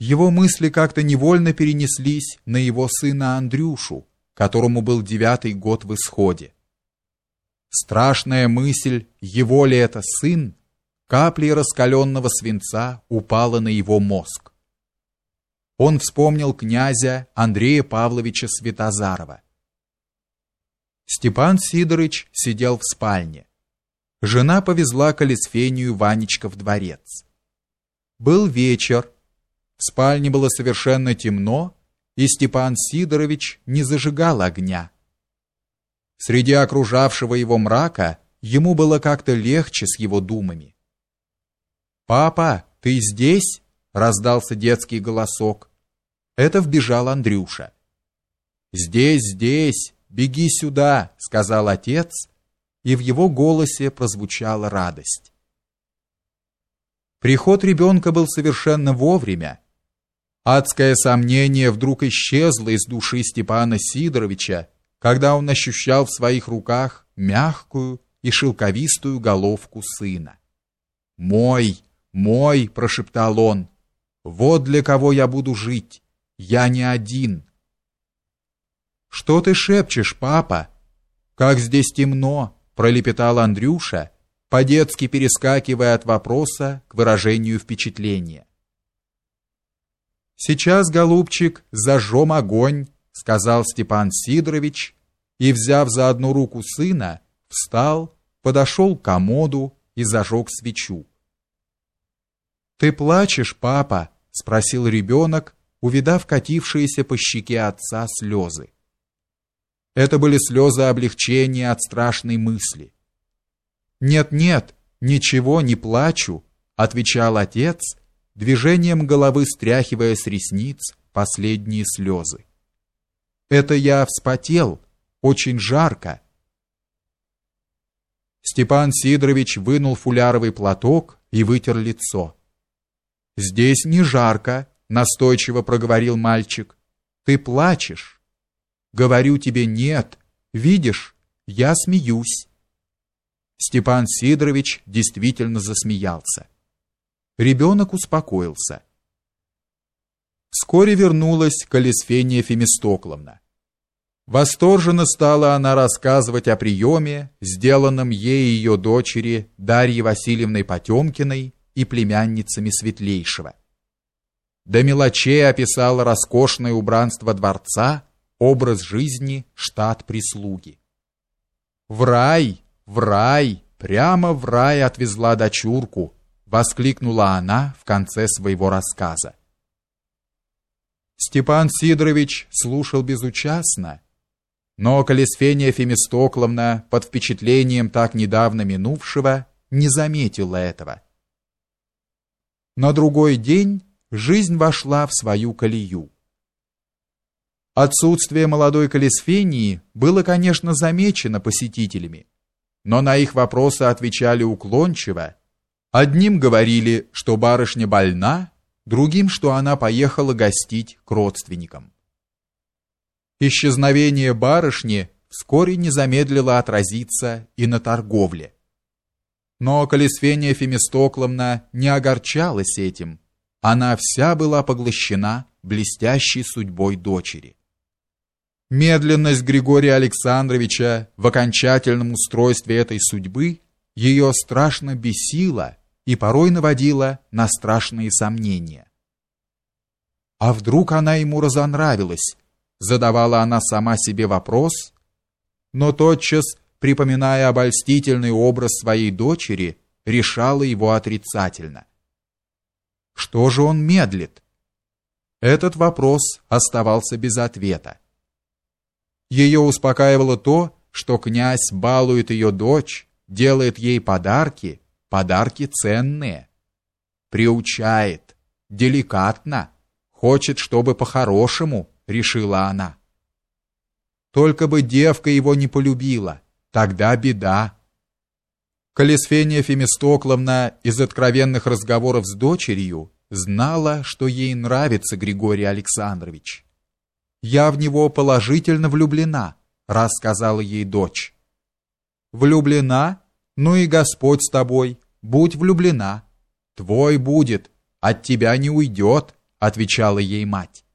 его мысли как-то невольно перенеслись на его сына Андрюшу, которому был девятый год в исходе. Страшная мысль, его ли это сын, каплей раскаленного свинца упала на его мозг. Он вспомнил князя Андрея Павловича Святозарова. Степан Сидорович сидел в спальне. Жена повезла к Ванечка в дворец. Был вечер, в спальне было совершенно темно, и Степан Сидорович не зажигал огня. Среди окружавшего его мрака ему было как-то легче с его думами. «Папа, ты здесь?» — раздался детский голосок. Это вбежал Андрюша. «Здесь, здесь, беги сюда!» — сказал отец, и в его голосе прозвучала радость. Приход ребенка был совершенно вовремя, Адское сомнение вдруг исчезло из души Степана Сидоровича, когда он ощущал в своих руках мягкую и шелковистую головку сына. «Мой, мой!» — прошептал он. «Вот для кого я буду жить. Я не один». «Что ты шепчешь, папа? Как здесь темно!» — пролепетал Андрюша, по-детски перескакивая от вопроса к выражению впечатления. Сейчас, голубчик, зажжем огонь, сказал Степан Сидорович и, взяв за одну руку сына, встал, подошел к комоду и зажег свечу. Ты плачешь, папа? спросил ребенок, увидав катившиеся по щеке отца слезы. Это были слезы облегчения от страшной мысли. Нет, нет, ничего не плачу, отвечал отец движением головы стряхивая с ресниц последние слезы. Это я вспотел, очень жарко. Степан Сидорович вынул фуляровый платок и вытер лицо. Здесь не жарко, настойчиво проговорил мальчик. Ты плачешь. Говорю тебе нет. Видишь, я смеюсь. Степан Сидорович действительно засмеялся. Ребенок успокоился. Вскоре вернулась Колесфения Фемистокловна. Восторженно стала она рассказывать о приеме, сделанном ей и ее дочери Дарьей Васильевной Потемкиной и племянницами Светлейшего. До мелочей описала роскошное убранство дворца, образ жизни, штат прислуги. В рай, в рай, прямо в рай отвезла дочурку, воскликнула она в конце своего рассказа. Степан Сидорович слушал безучастно, но Колесфения Фемистокловна под впечатлением так недавно минувшего не заметила этого. На другой день жизнь вошла в свою колею. Отсутствие молодой Колесфении было, конечно, замечено посетителями, но на их вопросы отвечали уклончиво Одним говорили, что барышня больна, другим, что она поехала гостить к родственникам. Исчезновение барышни вскоре не замедлило отразиться и на торговле. Но Колесфения Фемистокловна не огорчалась этим. Она вся была поглощена блестящей судьбой дочери. Медленность Григория Александровича в окончательном устройстве этой судьбы ее страшно бесила и порой наводила на страшные сомнения. А вдруг она ему разонравилась? Задавала она сама себе вопрос, но тотчас, припоминая обольстительный образ своей дочери, решала его отрицательно. Что же он медлит? Этот вопрос оставался без ответа. Ее успокаивало то, что князь балует ее дочь, делает ей подарки Подарки ценные. Приучает, деликатно, хочет, чтобы по-хорошему, решила она. Только бы девка его не полюбила, тогда беда. Колесфения Фемистокловна из откровенных разговоров с дочерью знала, что ей нравится Григорий Александрович. Я в него положительно влюблена, рассказала ей дочь. Влюблена? Ну и Господь с тобой, будь влюблена. Твой будет, от тебя не уйдет, отвечала ей мать.